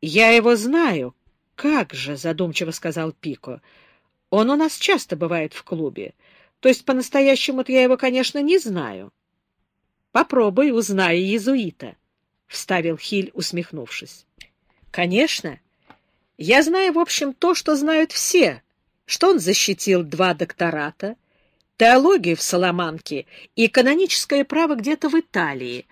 — Я его знаю. — Как же, — задумчиво сказал Пико. — Он у нас часто бывает в клубе. То есть по-настоящему-то я его, конечно, не знаю. — Попробуй, узнай иезуита, — вставил Хиль, усмехнувшись. — Конечно. Я знаю, в общем, то, что знают все, что он защитил два доктората, теологию в Соломанке и каноническое право где-то в Италии,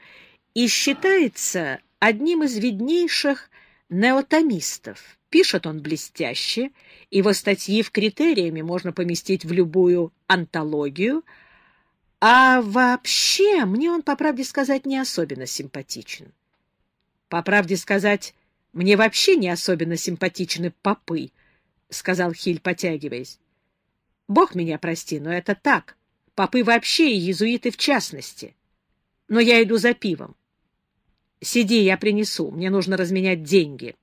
и считается одним из виднейших неотомистов. Пишет он блестяще, его статьи в критериями можно поместить в любую антологию, а вообще мне он, по правде сказать, не особенно симпатичен. По правде сказать, мне вообще не особенно симпатичны попы, — сказал Хиль, потягиваясь. Бог меня прости, но это так. Попы вообще и иезуиты в частности. Но я иду за пивом. Сиди, я принесу. Мне нужно разменять деньги.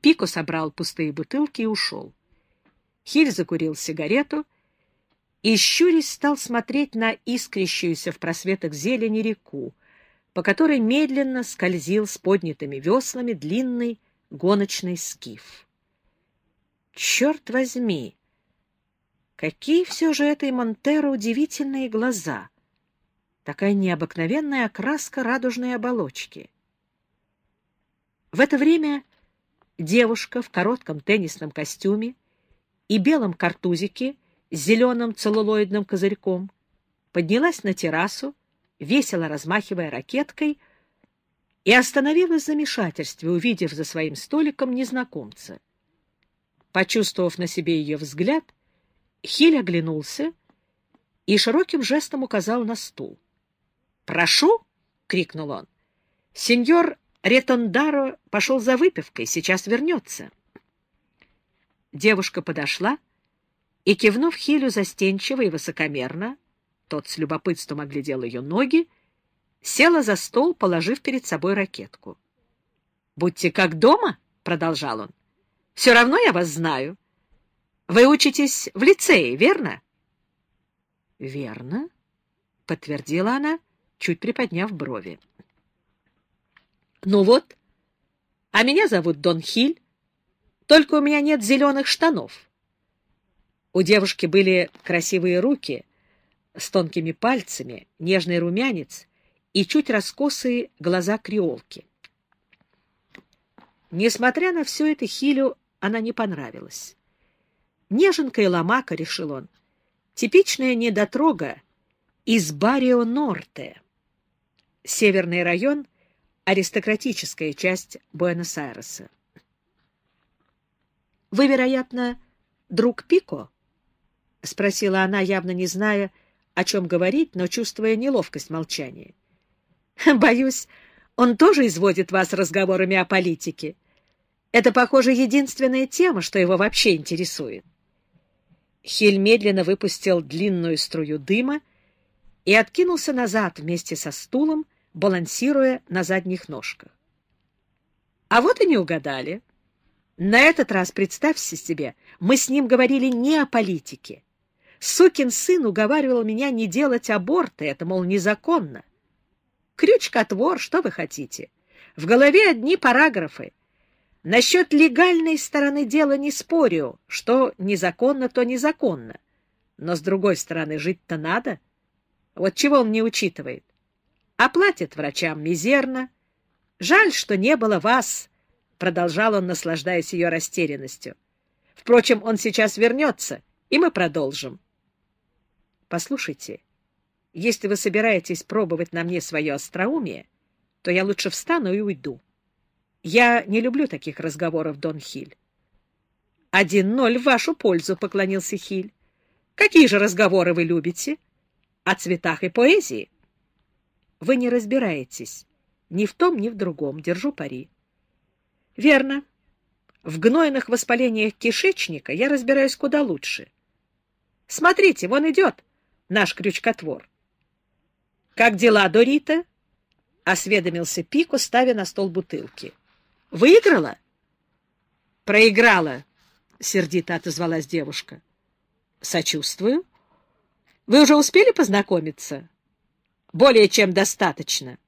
Пико собрал пустые бутылки и ушел. Хиль закурил сигарету и, щурясь, стал смотреть на искрящуюся в просветах зелени реку, по которой медленно скользил с поднятыми веслами длинный гоночный скиф. Черт возьми! Какие все же этой Монтеро удивительные глаза! Такая необыкновенная окраска радужной оболочки. В это время девушка в коротком теннисном костюме и белом картузике с зеленым целлулоидным козырьком поднялась на террасу, весело размахивая ракеткой, и остановилась в замешательстве, увидев за своим столиком незнакомца. Почувствовав на себе ее взгляд, Хиль оглянулся и широким жестом указал на стул. «Прошу!» — крикнул он. «Сеньор Ретондаро пошел за выпивкой, сейчас вернется». Девушка подошла и, кивнув Хилю застенчиво и высокомерно, тот с любопытством оглядел ее ноги, села за стол, положив перед собой ракетку. — Будьте как дома, — продолжал он. — Все равно я вас знаю. Вы учитесь в лицее, верно? — Верно, — подтвердила она, чуть приподняв брови. — Ну вот, а меня зовут Дон Хиль, только у меня нет зеленых штанов. У девушки были красивые руки — с тонкими пальцами, нежный румянец и чуть раскосые глаза креолки. Несмотря на все это, Хилю она не понравилась. Неженка и ломака, решил он, типичная недотрога из Барио-Норте. Северный район — аристократическая часть Буэнос-Айреса. «Вы, вероятно, друг Пико?» — спросила она, явно не зная, о чем говорить, но чувствуя неловкость молчания. «Боюсь, он тоже изводит вас разговорами о политике. Это, похоже, единственная тема, что его вообще интересует». Хиль медленно выпустил длинную струю дыма и откинулся назад вместе со стулом, балансируя на задних ножках. А вот и не угадали. На этот раз, представьте себе, мы с ним говорили не о политике, Сукин сын уговаривал меня не делать аборты, это, мол, незаконно. Крючкотвор, что вы хотите? В голове одни параграфы. Насчет легальной стороны дела не спорю, что незаконно, то незаконно. Но, с другой стороны, жить-то надо. Вот чего он не учитывает. Оплатит врачам мизерно. Жаль, что не было вас, — продолжал он, наслаждаясь ее растерянностью. Впрочем, он сейчас вернется, и мы продолжим. Послушайте, если вы собираетесь пробовать на мне свое остроумие, то я лучше встану и уйду. Я не люблю таких разговоров, Дон Хиль. — Один ноль в вашу пользу, — поклонился Хиль. — Какие же разговоры вы любите? О цветах и поэзии? — Вы не разбираетесь ни в том, ни в другом. Держу пари. — Верно. В гнойных воспалениях кишечника я разбираюсь куда лучше. — Смотрите, вон идет наш крючкотвор. — Как дела, Дорита? — осведомился Пико, ставя на стол бутылки. — Выиграла? — Проиграла, — сердито отозвалась девушка. — Сочувствую. — Вы уже успели познакомиться? — Более чем достаточно.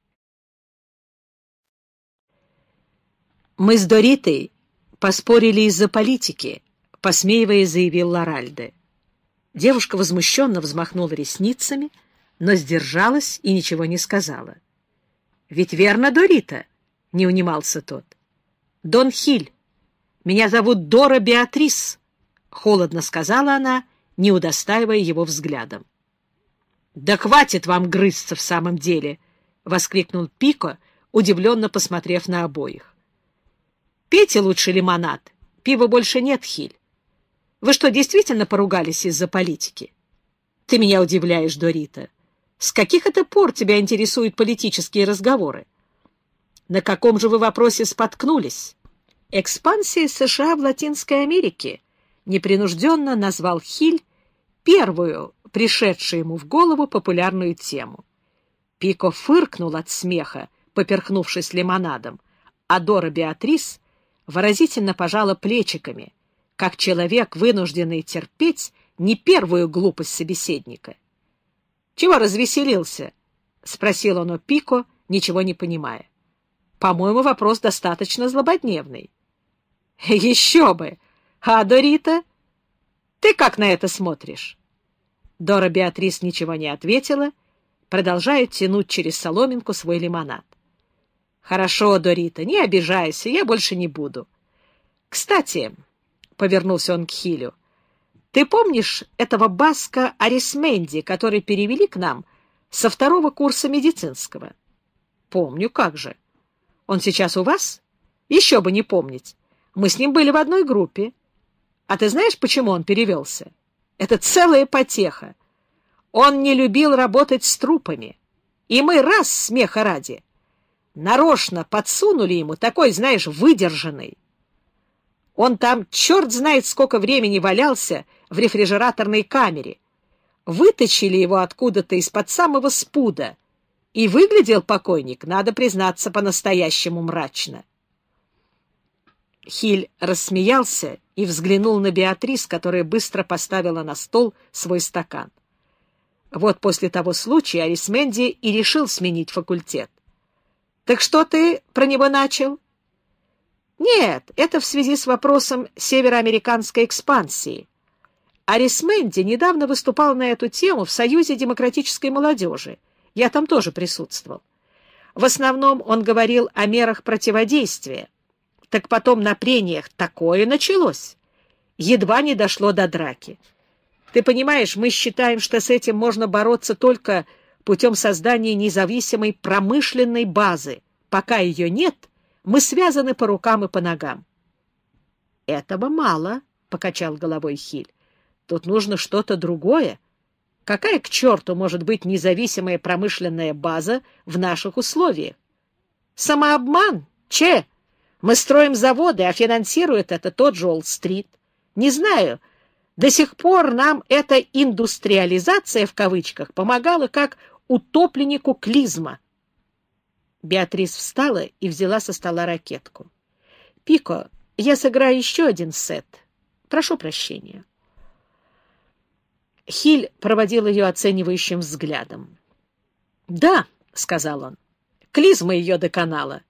— Мы с Доритой поспорили из-за политики, посмеивая, заявил Лоральде. Девушка возмущенно взмахнула ресницами, но сдержалась и ничего не сказала. «Ведь верно, Дорита?» — не унимался тот. «Дон Хиль, меня зовут Дора Беатрис», — холодно сказала она, не удостаивая его взглядом. «Да хватит вам грызться в самом деле!» — воскликнул Пико, удивленно посмотрев на обоих. «Пейте лучше лимонад. Пива больше нет, Хиль. Вы что, действительно поругались из-за политики? Ты меня удивляешь, Дорита. С каких это пор тебя интересуют политические разговоры? На каком же вы вопросе споткнулись? Экспансия США в Латинской Америке непринужденно назвал Хиль первую, пришедшую ему в голову популярную тему. Пико фыркнул от смеха, поперхнувшись лимонадом, а Дора Беатрис выразительно пожала плечиками — как человек, вынужденный терпеть не первую глупость собеседника. — Чего развеселился? — спросил он у Пико, ничего не понимая. — По-моему, вопрос достаточно злободневный. — Еще бы! А, Дорита, ты как на это смотришь? Дора Беатрис ничего не ответила, продолжая тянуть через соломинку свой лимонад. — Хорошо, Дорита, не обижайся, я больше не буду. Кстати, — повернулся он к Хилю. «Ты помнишь этого баска Арисменди, который перевели к нам со второго курса медицинского?» «Помню, как же. Он сейчас у вас? Еще бы не помнить. Мы с ним были в одной группе. А ты знаешь, почему он перевелся? Это целая потеха. Он не любил работать с трупами. И мы раз смеха ради. Нарочно подсунули ему такой, знаешь, выдержанный, он там черт знает сколько времени валялся в рефрижераторной камере. Вытащили его откуда-то из-под самого спуда, и выглядел покойник, надо признаться, по-настоящему мрачно. Хиль рассмеялся и взглянул на Беатрис, которая быстро поставила на стол свой стакан. Вот после того случая Арисменди и решил сменить факультет. — Так что ты про него начал? Нет, это в связи с вопросом североамериканской экспансии. Арисменди недавно выступал на эту тему в Союзе демократической молодежи. Я там тоже присутствовал. В основном он говорил о мерах противодействия. Так потом на прениях такое началось. Едва не дошло до драки. Ты понимаешь, мы считаем, что с этим можно бороться только путем создания независимой промышленной базы. Пока ее нет — мы связаны по рукам и по ногам. — Этого мало, — покачал головой Хиль. — Тут нужно что-то другое. Какая к черту может быть независимая промышленная база в наших условиях? Самообман? Че? Мы строим заводы, а финансирует это тот же Уолл-стрит. Не знаю, до сих пор нам эта индустриализация в кавычках помогала как утопленнику клизма. Беатрис встала и взяла со стола ракетку. — Пико, я сыграю еще один сет. Прошу прощения. Хиль проводил ее оценивающим взглядом. — Да, — сказал он, — клизма ее до канала.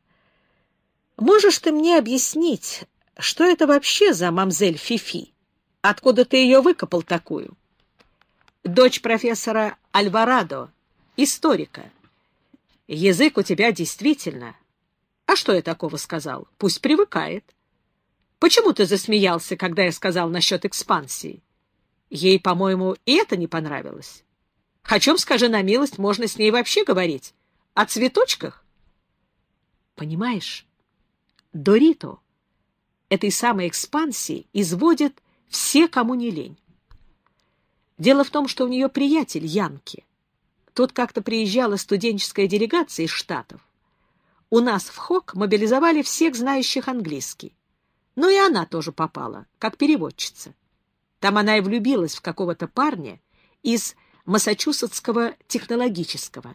Можешь ты мне объяснить, что это вообще за мамзель Фифи? Откуда ты ее выкопал такую? — Дочь профессора Альварадо, историка. — Язык у тебя действительно... А что я такого сказал? Пусть привыкает. Почему ты засмеялся, когда я сказал насчет экспансии? Ей, по-моему, и это не понравилось. О чем, скажи на милость, можно с ней вообще говорить? О цветочках? Понимаешь, Дорито этой самой экспансии изводит все, кому не лень. Дело в том, что у нее приятель Янки — Тут как-то приезжала студенческая делегация из Штатов. У нас в ХОК мобилизовали всех знающих английский. Ну и она тоже попала, как переводчица. Там она и влюбилась в какого-то парня из Массачусетского технологического.